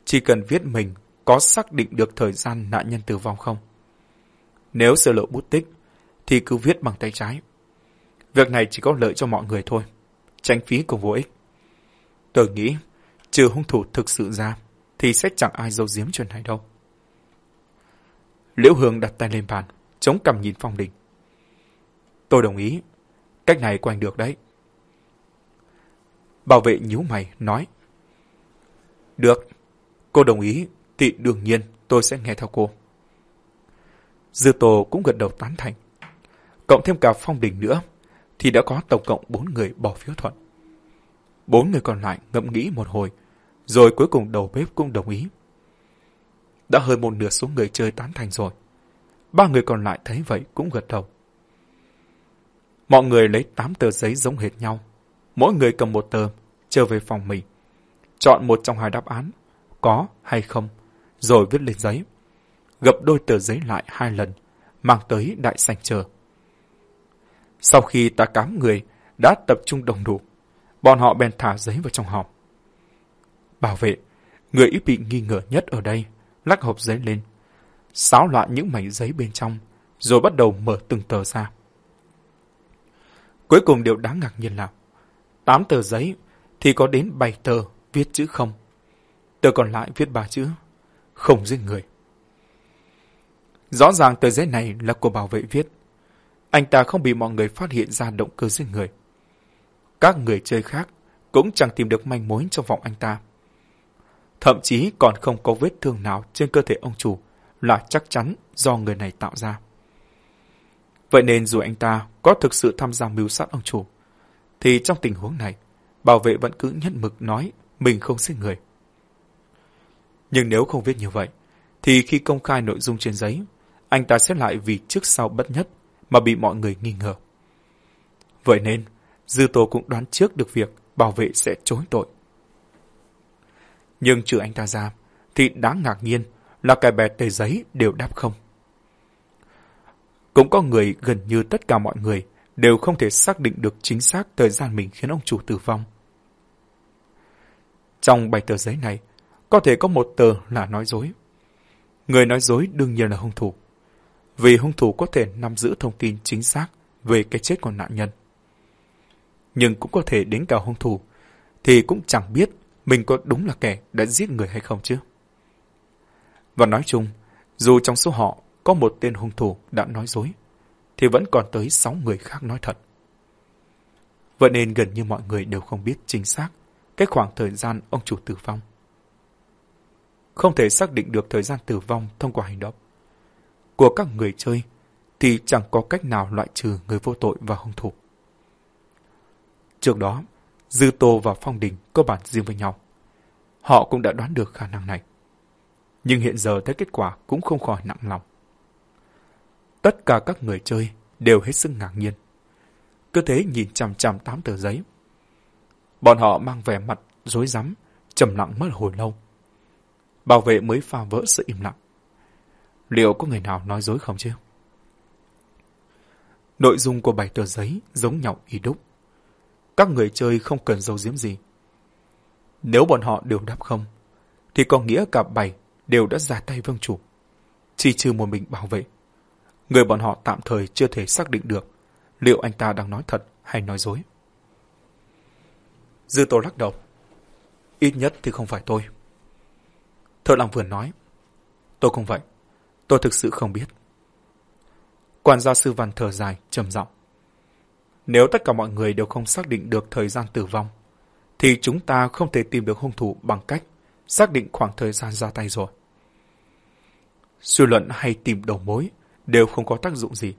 [SPEAKER 1] Chỉ cần viết mình có xác định được thời gian nạn nhân tử vong không. Nếu sơ lộ bút tích, thì cứ viết bằng tay trái. Việc này chỉ có lợi cho mọi người thôi, tránh phí cùng vô ích. Tôi nghĩ, trừ hung thủ thực sự ra, thì sẽ chẳng ai giấu giếm chuyện này đâu. Liễu Hương đặt tay lên bàn, chống cằm nhìn Phong Đình. Tôi đồng ý, cách này của anh được đấy. Bảo vệ nhíu mày, nói. Được, cô đồng ý, thì đương nhiên tôi sẽ nghe theo cô. Dư Tô cũng gật đầu tán thành. Cộng thêm cả Phong Đình nữa, thì đã có tổng cộng bốn người bỏ phiếu thuận. Bốn người còn lại ngẫm nghĩ một hồi, rồi cuối cùng đầu bếp cũng đồng ý. Đã hơn một nửa số người chơi tán thành rồi. Ba người còn lại thấy vậy cũng gật đầu. Mọi người lấy tám tờ giấy giống hệt nhau. Mỗi người cầm một tờ, trở về phòng mình. Chọn một trong hai đáp án, có hay không, rồi viết lên giấy. Gập đôi tờ giấy lại hai lần, mang tới đại sảnh chờ. Sau khi ta cám người đã tập trung đồng đủ, bọn họ bèn thả giấy vào trong hòm. Bảo vệ, người ít bị nghi ngờ nhất ở đây, lắc hộp giấy lên, xáo loạn những mảnh giấy bên trong, rồi bắt đầu mở từng tờ ra. Cuối cùng điều đáng ngạc nhiên là, tám tờ giấy thì có đến bảy tờ viết chữ không. Tờ còn lại viết ba chữ, không giết người. Rõ ràng tờ giấy này là của bảo vệ viết. Anh ta không bị mọi người phát hiện ra động cơ giết người. Các người chơi khác cũng chẳng tìm được manh mối trong vòng anh ta. Thậm chí còn không có vết thương nào trên cơ thể ông chủ là chắc chắn do người này tạo ra. Vậy nên dù anh ta có thực sự tham gia mưu sát ông chủ, thì trong tình huống này, bảo vệ vẫn cứ nhất mực nói mình không giết người. Nhưng nếu không viết như vậy, thì khi công khai nội dung trên giấy, anh ta sẽ lại vì trước sau bất nhất mà bị mọi người nghi ngờ. Vậy nên, Dư Tô cũng đoán trước được việc bảo vệ sẽ chối tội. Nhưng trừ anh ta ra, thì đáng ngạc nhiên là cái bè tờ giấy đều đáp không. Cũng có người gần như tất cả mọi người đều không thể xác định được chính xác thời gian mình khiến ông chủ tử vong. Trong bài tờ giấy này, có thể có một tờ là nói dối. Người nói dối đương nhiên là hung thủ. Vì hung thủ có thể nắm giữ thông tin chính xác về cái chết của nạn nhân. Nhưng cũng có thể đến cả hung thủ, thì cũng chẳng biết mình có đúng là kẻ đã giết người hay không chứ. Và nói chung, dù trong số họ có một tên hung thủ đã nói dối, thì vẫn còn tới sáu người khác nói thật. Vậy nên gần như mọi người đều không biết chính xác cái khoảng thời gian ông chủ tử vong. Không thể xác định được thời gian tử vong thông qua hành động của các người chơi thì chẳng có cách nào loại trừ người vô tội và hung thủ. Trước đó, Dư Tô và Phong Đình có bản riêng với nhau. Họ cũng đã đoán được khả năng này. Nhưng hiện giờ thấy kết quả cũng không khỏi nặng lòng. Tất cả các người chơi đều hết sức ngạc nhiên. Cứ thế nhìn chằm chằm tám tờ giấy. Bọn họ mang vẻ mặt rối rắm, trầm lặng mất hồi lâu. Bảo vệ mới phá vỡ sự im lặng. Liệu có người nào nói dối không chứ? Nội dung của bảy tờ giấy giống nhau y đúc. Các người chơi không cần dấu diếm gì. Nếu bọn họ đều đáp không, thì có nghĩa cả bảy đều đã ra tay vâng chủ. Chỉ trừ một mình bảo vệ. Người bọn họ tạm thời chưa thể xác định được liệu anh ta đang nói thật hay nói dối. Dư Tô lắc đầu. Ít nhất thì không phải tôi. Thợ làm vườn nói. Tôi không vậy. Tôi thực sự không biết. Quản gia sư văn thở dài, trầm giọng. Nếu tất cả mọi người đều không xác định được thời gian tử vong, thì chúng ta không thể tìm được hung thủ bằng cách xác định khoảng thời gian ra tay rồi. Suy luận hay tìm đầu mối đều không có tác dụng gì,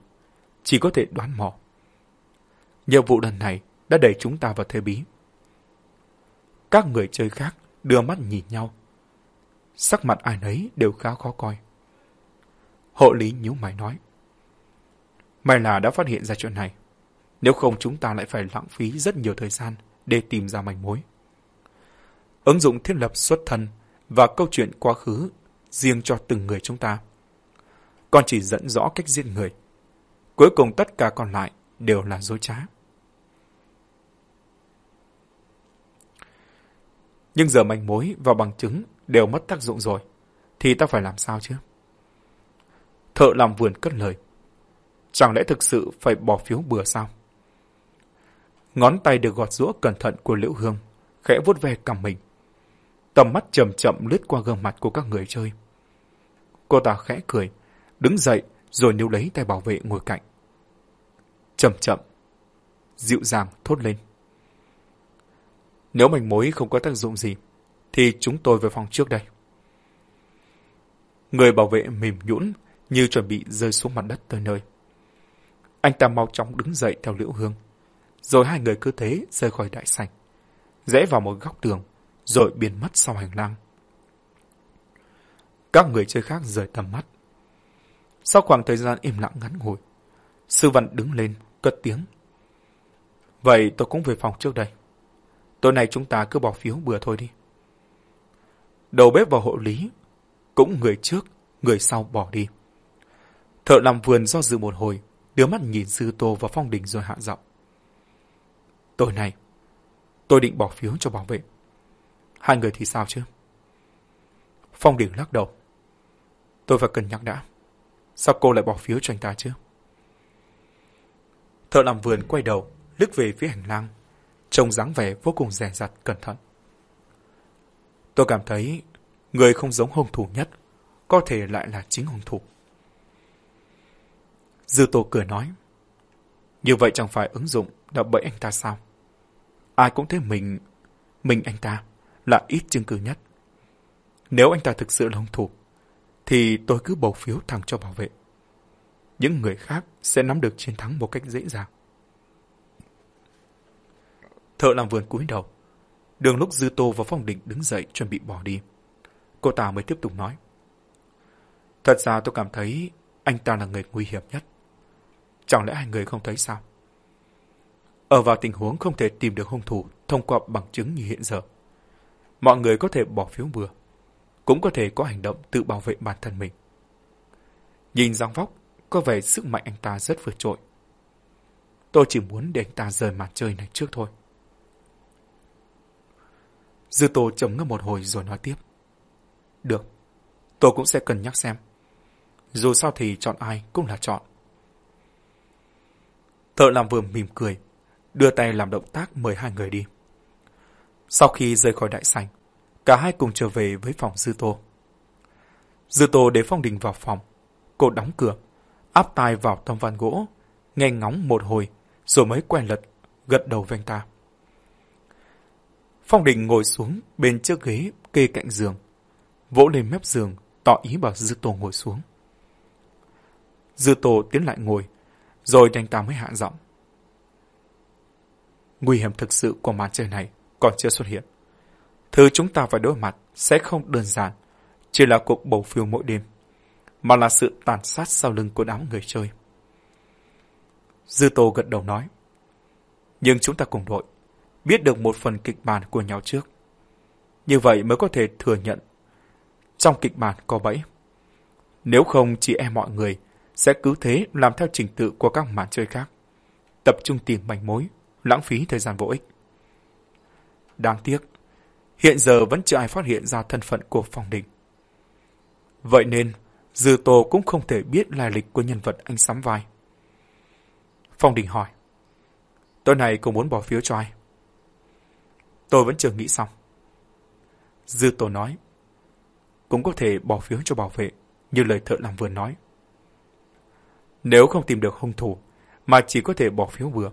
[SPEAKER 1] chỉ có thể đoán mò. Nhiệm vụ lần này đã đẩy chúng ta vào thế bí. Các người chơi khác đưa mắt nhìn nhau. Sắc mặt ai nấy đều khá khó coi. Hộ lý nhíu mày nói. May là đã phát hiện ra chuyện này. Nếu không chúng ta lại phải lãng phí rất nhiều thời gian để tìm ra manh mối. Ứng dụng thiết lập xuất thân và câu chuyện quá khứ riêng cho từng người chúng ta. Còn chỉ dẫn rõ cách giết người. Cuối cùng tất cả còn lại đều là dối trá. Nhưng giờ manh mối và bằng chứng đều mất tác dụng rồi, thì ta phải làm sao chứ? Thợ làm vườn cất lời. Chẳng lẽ thực sự phải bỏ phiếu bừa sao? Ngón tay được gọt rũa cẩn thận của Liễu Hương, khẽ vuốt ve cằm mình. Tầm mắt chậm chậm lướt qua gương mặt của các người chơi. Cô ta khẽ cười, đứng dậy rồi níu lấy tay bảo vệ ngồi cạnh. Chậm chậm, dịu dàng thốt lên. Nếu mảnh mối không có tác dụng gì, thì chúng tôi về phòng trước đây. Người bảo vệ mềm nhũn như chuẩn bị rơi xuống mặt đất tới nơi. Anh ta mau chóng đứng dậy theo liễu hương. Rồi hai người cứ thế rời khỏi đại sảnh. Rẽ vào một góc tường, rồi biến mất sau hành lang. Các người chơi khác rời tầm mắt. Sau khoảng thời gian im lặng ngắn ngủi, sư văn đứng lên, cất tiếng. Vậy tôi cũng về phòng trước đây. Tối nay chúng ta cứ bỏ phiếu bừa thôi đi. Đầu bếp và hộ lý, cũng người trước, người sau bỏ đi. Thợ làm vườn do dự một hồi, đưa mắt nhìn Sư Tô và Phong Đình rồi hạ giọng. Tối nay, tôi định bỏ phiếu cho bảo vệ. Hai người thì sao chứ? Phong Đình lắc đầu. Tôi phải cân nhắc đã. Sao cô lại bỏ phiếu cho anh ta chứ? Thợ làm vườn quay đầu, lướt về phía hành lang, trông dáng vẻ vô cùng rẻ rặt, cẩn thận. Tôi cảm thấy người không giống hung thủ nhất, có thể lại là chính hung thủ. Dư Tô cười nói, như vậy chẳng phải ứng dụng đã bẫy anh ta sao? Ai cũng thấy mình, mình anh ta là ít chứng cứ nhất. Nếu anh ta thực sự là hung thủ, thì tôi cứ bầu phiếu thẳng cho bảo vệ. Những người khác sẽ nắm được chiến thắng một cách dễ dàng. Thợ làm vườn cúi đầu. Đường lúc Dư Tô và Phong Định đứng dậy chuẩn bị bỏ đi. Cô ta mới tiếp tục nói. Thật ra tôi cảm thấy anh ta là người nguy hiểm nhất. Chẳng lẽ hai người không thấy sao? Ở vào tình huống không thể tìm được hung thủ thông qua bằng chứng như hiện giờ. Mọi người có thể bỏ phiếu bừa, cũng có thể có hành động tự bảo vệ bản thân mình. Nhìn dáng vóc, có vẻ sức mạnh anh ta rất vượt trội. Tôi chỉ muốn để anh ta rời màn chơi này trước thôi. Dư Tô trầm ngâm một hồi rồi nói tiếp. Được, tôi cũng sẽ cân nhắc xem. Dù sao thì chọn ai cũng là chọn. Thợ làm vườn mỉm cười, đưa tay làm động tác mời hai người đi. Sau khi rời khỏi đại sảnh, cả hai cùng trở về với phòng Dư Tô. Dư Tô để Phong Đình vào phòng. Cô đóng cửa, áp tai vào tấm van gỗ, nghe ngóng một hồi, rồi mới quen lật, gật đầu với anh ta. Phong Đình ngồi xuống bên chiếc ghế kê cạnh giường, vỗ lên mép giường, tỏ ý bảo Dư Tô ngồi xuống. Dư Tô tiến lại ngồi, rồi đành ta mới hạ giọng. Nguy hiểm thực sự của màn chơi này còn chưa xuất hiện. Thứ chúng ta phải đối mặt sẽ không đơn giản, chỉ là cuộc bầu phiếu mỗi đêm, mà là sự tàn sát sau lưng của đám người chơi. Dư Tô gật đầu nói. Nhưng chúng ta cùng đội, biết được một phần kịch bản của nhau trước. Như vậy mới có thể thừa nhận trong kịch bản có bẫy. Nếu không chị em mọi người sẽ cứ thế làm theo trình tự của các màn chơi khác. Tập trung tìm manh mối, lãng phí thời gian vô ích. Đáng tiếc, hiện giờ vẫn chưa ai phát hiện ra thân phận của Phong Đình. Vậy nên, Dư Tô cũng không thể biết lai lịch của nhân vật anh sắm vai. Phong Đình hỏi, tối nay cô muốn bỏ phiếu cho ai? Tôi vẫn chưa nghĩ xong. Dư tổ nói, cũng có thể bỏ phiếu cho bảo vệ, như lời thợ làm vườn nói. Nếu không tìm được hung thủ, mà chỉ có thể bỏ phiếu vừa,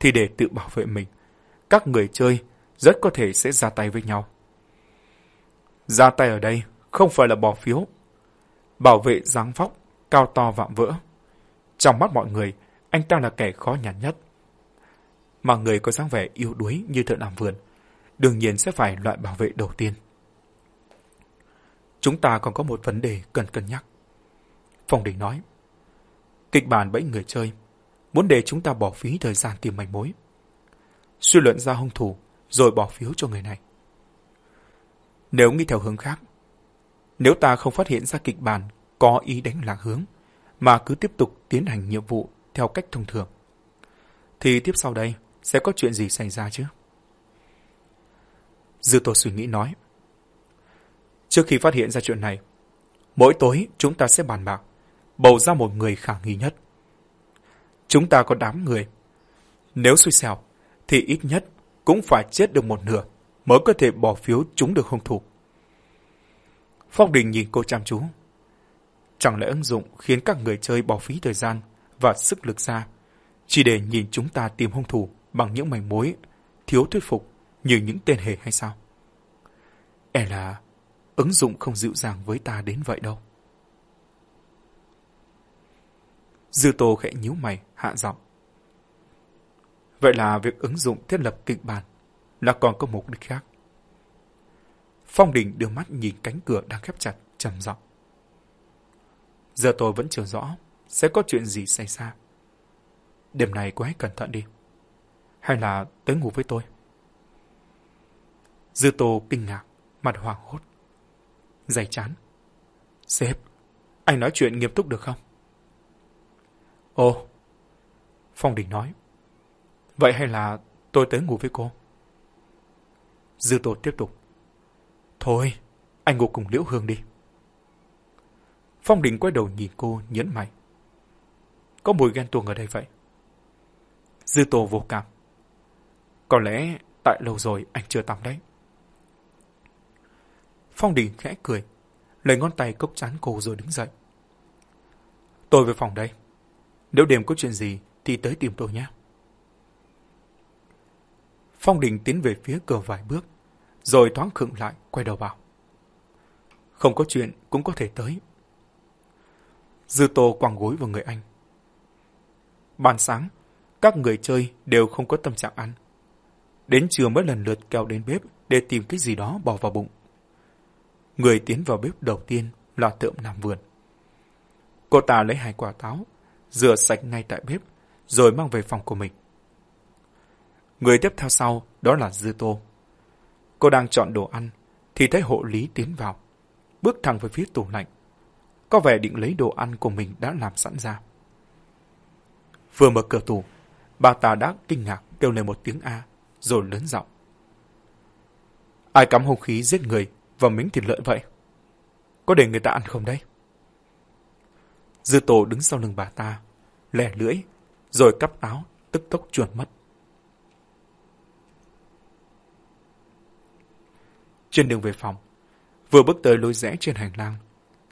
[SPEAKER 1] thì để tự bảo vệ mình, các người chơi rất có thể sẽ ra tay với nhau. Ra tay ở đây không phải là bỏ phiếu. Bảo vệ dáng vóc, cao to vạm vỡ. Trong mắt mọi người, anh ta là kẻ khó nhằn nhất. Mà người có dáng vẻ yếu đuối như thợ làm vườn, đương nhiên sẽ phải loại bảo vệ đầu tiên. Chúng ta còn có một vấn đề cần cân nhắc. Phong Đình nói. Kịch bản bẫy người chơi, muốn để chúng ta bỏ phí thời gian tìm manh mối. Suy luận ra hung thủ, rồi bỏ phiếu cho người này. Nếu nghĩ theo hướng khác, nếu ta không phát hiện ra kịch bản có ý đánh lạc hướng, mà cứ tiếp tục tiến hành nhiệm vụ theo cách thông thường, thì tiếp sau đây sẽ có chuyện gì xảy ra chứ? Dư Tô suy nghĩ nói. Trước khi phát hiện ra chuyện này, mỗi tối chúng ta sẽ bàn bạc, bầu ra một người khả nghi nhất. Chúng ta có đám người. Nếu xui xẻo, thì ít nhất cũng phải chết được một nửa mới có thể bỏ phiếu chúng được hung thủ. Phong Đình nhìn cô chăm chú. Chẳng lẽ ứng dụng khiến các người chơi bỏ phí thời gian và sức lực ra chỉ để nhìn chúng ta tìm hung thủ bằng những mảnh mối thiếu thuyết phục như những tên hề hay sao? E là ứng dụng không dịu dàng với ta đến vậy đâu. Dư Tô khẽ nhíu mày, hạ giọng. Vậy là việc ứng dụng thiết lập kịch bản là còn có mục đích khác. Phong Đình đưa mắt nhìn cánh cửa đang khép chặt, trầm giọng. Giờ tôi vẫn chưa rõ sẽ có chuyện gì xảy ra. Đêm này cô hãy cẩn thận đi. Hay là tới ngủ với tôi? Dư Tô kinh ngạc, mặt hoảng hốt. Dày chán. Sếp, anh nói chuyện nghiêm túc được không? Ồ, Phong Đình nói. Vậy hay là tôi tới ngủ với cô? Dư Tô tiếp tục. Thôi, anh ngủ cùng Liễu Hương đi. Phong Đình quay đầu nhìn cô nhấn mạnh. Có mùi ghen tuông ở đây vậy. Dư Tô vô cảm. Có lẽ tại lâu rồi anh chưa tắm đấy. Phong Đình khẽ cười, lấy ngón tay cốc chán cô rồi đứng dậy. Tôi về phòng đây. Nếu đêm có chuyện gì thì tới tìm tôi nhé. Phong Đình tiến về phía cửa vài bước, rồi thoáng khựng lại, quay đầu bảo. Không có chuyện cũng có thể tới. Dư Tô quàng gối vào người anh. Ban sáng, các người chơi đều không có tâm trạng ăn. Đến trưa mới lần lượt kéo đến bếp để tìm cái gì đó bỏ vào bụng. Người tiến vào bếp đầu tiên là tượng làm Vườn. Cô ta lấy hai quả táo, rửa sạch ngay tại bếp, rồi mang về phòng của mình. Người tiếp theo sau đó là Dư Tô. Cô đang chọn đồ ăn, thì thấy hộ lý tiến vào, bước thẳng về phía tủ lạnh. Có vẻ định lấy đồ ăn của mình đã làm sẵn ra. Vừa mở cửa tủ, bà ta đã kinh ngạc kêu lên một tiếng A, rồi lớn giọng. Ai cắm hung khí giết người vào miếng thịt lợn vậy? Có để người ta ăn không đấy? Dư tổ đứng sau lưng bà ta, lẻ lưỡi, rồi cắp áo, tức tốc chuồn mất. Trên đường về phòng, vừa bước tới lối rẽ trên hành lang,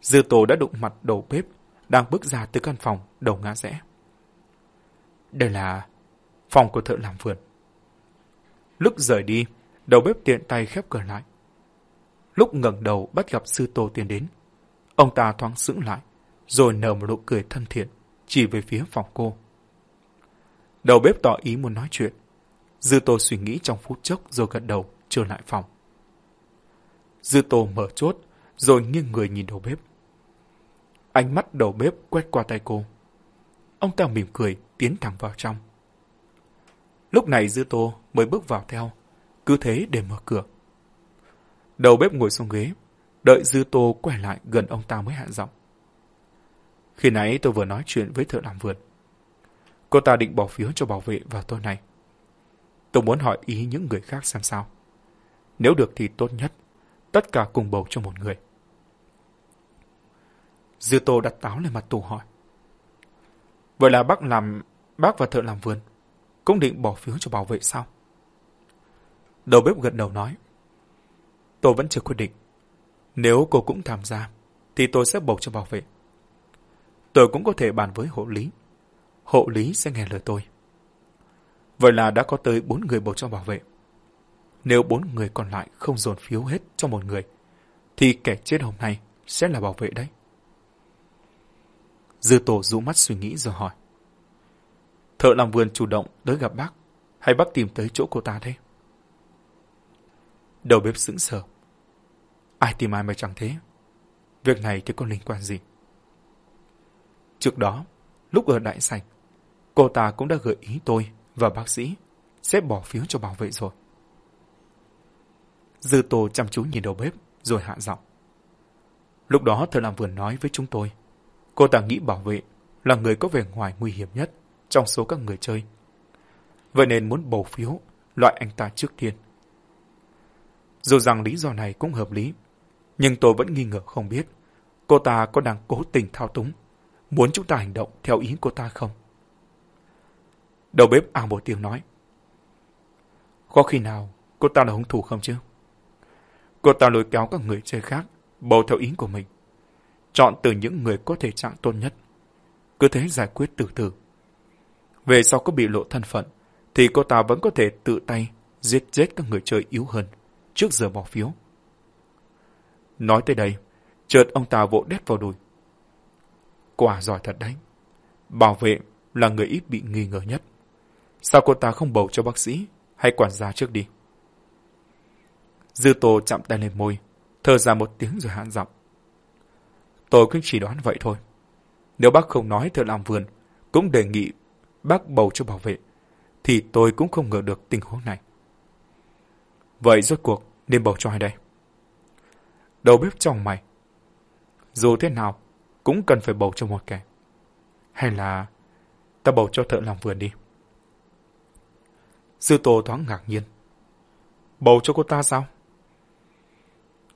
[SPEAKER 1] Dư tổ đã đụng mặt đầu bếp đang bước ra từ căn phòng đầu ngã rẽ. Đây là phòng của thợ làm vườn. Lúc rời đi, đầu bếp tiện tay khép cửa lại. Lúc ngẩng đầu bắt gặp sư tô tiến đến, ông ta thoáng sững lại, rồi nở một nụ cười thân thiện, chỉ về phía phòng cô. Đầu bếp tỏ ý muốn nói chuyện. Dư tô suy nghĩ trong phút chốc rồi gật đầu, trở lại phòng. Dư tô mở chốt, rồi nghiêng người nhìn đầu bếp. Ánh mắt đầu bếp quét qua tay cô. Ông ta mỉm cười, tiến thẳng vào trong. Lúc này Dư Tô mới bước vào theo, cứ thế để mở cửa. Đầu bếp ngồi xuống ghế, đợi Dư Tô quay lại gần ông ta mới hạ giọng. Khi nãy tôi vừa nói chuyện với thợ làm vườn. Cô ta định bỏ phiếu cho bảo vệ vào tôi này. Tôi muốn hỏi ý những người khác xem sao. Nếu được thì tốt nhất, tất cả cùng bầu cho một người. Dư Tô đặt táo lên mặt tù hỏi. Vậy là bác làm, bác và thợ làm vườn cũng định bỏ phiếu cho bảo vệ sao? Đầu bếp gật đầu nói. Tôi vẫn chưa quyết định. Nếu cô cũng tham gia, thì tôi sẽ bầu cho bảo vệ. Tôi cũng có thể bàn với hộ lý. Hộ lý sẽ nghe lời tôi. Vậy là đã có tới bốn người bầu cho bảo vệ. Nếu bốn người còn lại không dồn phiếu hết cho một người, thì kẻ chết hôm nay sẽ là bảo vệ đấy. Dư tổ rũ mắt suy nghĩ rồi hỏi. Thợ làm vườn chủ động tới gặp bác, hay bác tìm tới chỗ cô ta thế? Đầu bếp sững sờ. Ai tìm ai mà chẳng thế? Việc này thì có liên quan gì? Trước đó, lúc ở đại sảnh, cô ta cũng đã gợi ý tôi và bác sĩ sẽ bỏ phiếu cho bảo vệ rồi. Dư Tô chăm chú nhìn đầu bếp rồi hạ giọng. Lúc đó thợ làm vườn nói với chúng tôi, cô ta nghĩ bảo vệ là người có vẻ ngoài nguy hiểm nhất trong số các người chơi. Vậy nên muốn bầu phiếu loại anh ta trước tiên. Dù rằng lý do này cũng hợp lý, nhưng tôi vẫn nghi ngờ không biết cô ta có đang cố tình thao túng, muốn chúng ta hành động theo ý cô ta không. Đầu bếp ảo một tiếng nói. Có khi nào cô ta là hung thủ không chứ? Cô ta lôi kéo các người chơi khác, bầu theo ý của mình. Chọn từ những người có thể trạng tốt nhất. Cứ thế giải quyết từ từ. Về sau có bị lộ thân phận, thì cô ta vẫn có thể tự tay giết chết các người chơi yếu hơn trước giờ bỏ phiếu. Nói tới đây, chợt ông ta vỗ đét vào đùi. Quả giỏi thật đấy. Bảo vệ là người ít bị nghi ngờ nhất. Sao cô ta không bầu cho bác sĩ hay quản gia trước đi? Dư Tô chạm tay lên môi, thở ra một tiếng rồi hạn giọng. Tôi cũng chỉ đoán vậy thôi. Nếu bác không nói thợ làm vườn, cũng đề nghị bác bầu cho bảo vệ, thì tôi cũng không ngờ được tình huống này. Vậy rốt cuộc nên bầu cho ai đây? Đầu bếp trong mày. Dù thế nào, cũng cần phải bầu cho một kẻ. Hay là ta bầu cho thợ làm vườn đi. Sư Tô thoáng ngạc nhiên. Bầu cho cô ta sao?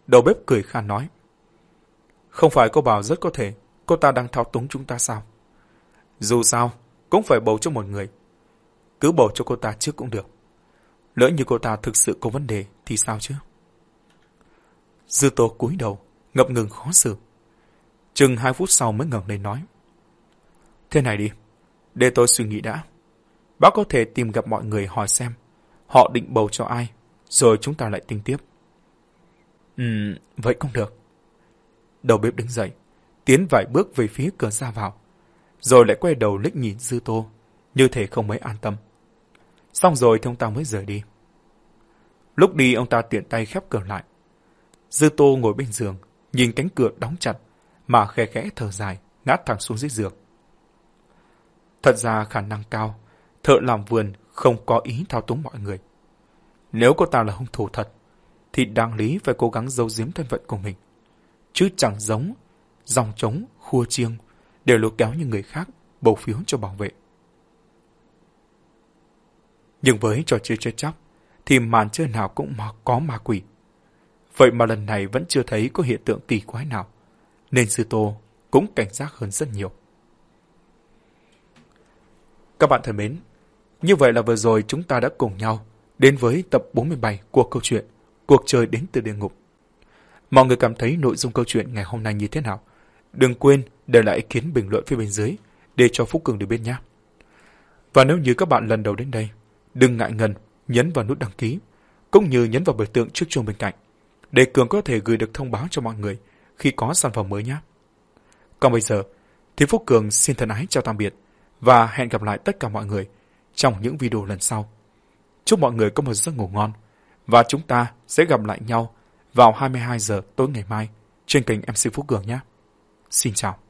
[SPEAKER 1] Đầu bếp cười khan nói. Không phải cô bảo rất có thể cô ta đang thao túng chúng ta sao? Dù sao, cũng phải bầu cho một người. Cứ bầu cho cô ta trước cũng được. Lỡ như cô ta thực sự có vấn đề thì sao chứ? Dư Tô cúi đầu, ngập ngừng khó xử. Chừng hai phút sau mới ngẩng lên nói. Thế này đi, để tôi suy nghĩ đã. Bác có thể tìm gặp mọi người hỏi xem họ định bầu cho ai, rồi chúng ta lại tính tiếp. Ừ, vậy cũng được. Đầu bếp đứng dậy, tiến vài bước về phía cửa ra vào, rồi lại quay đầu lích nhìn Dư Tô, như thể không mấy an tâm. Xong rồi thì ông ta mới rời đi. Lúc đi ông ta tiện tay khép cửa lại. Dư Tô ngồi bên giường, nhìn cánh cửa đóng chặt, mà khẽ khẽ thở dài, ngã thẳng xuống dưới giường. Thật ra khả năng cao, thợ làm vườn không có ý thao túng mọi người. Nếu cô ta là hung thủ thật, thì đáng lý phải cố gắng giấu giếm thân phận của mình. Chứ chẳng giống, dòng trống, khua chiêng, đều lôi kéo những người khác bầu phiếu cho bảo vệ. Nhưng với trò chơi chết chóc, thì màn chơi nào cũng mà có ma quỷ. Vậy mà lần này vẫn chưa thấy có hiện tượng kỳ quái nào, nên sư tô cũng cảnh giác hơn rất nhiều. Các bạn thân mến, như vậy là vừa rồi chúng ta đã cùng nhau đến với tập 47 của câu chuyện Cuộc chơi đến từ địa ngục. Mọi người cảm thấy nội dung câu chuyện ngày hôm nay như thế nào? Đừng quên để lại ý kiến bình luận phía bên dưới để cho Phúc Cường được biết nhé. Và nếu như các bạn lần đầu đến đây, đừng ngại ngần nhấn vào nút đăng ký, cũng như nhấn vào biểu tượng trước chuông bên cạnh, để Cường có thể gửi được thông báo cho mọi người khi có sản phẩm mới nhé. Còn bây giờ, thì Phúc Cường xin thân ái chào tạm biệt và hẹn gặp lại tất cả mọi người trong những video lần sau. Chúc mọi người có một giấc ngủ ngon và chúng ta sẽ gặp lại nhau vào 22 giờ tối ngày mai trên kênh MC Phúc Cường nhé. Xin chào.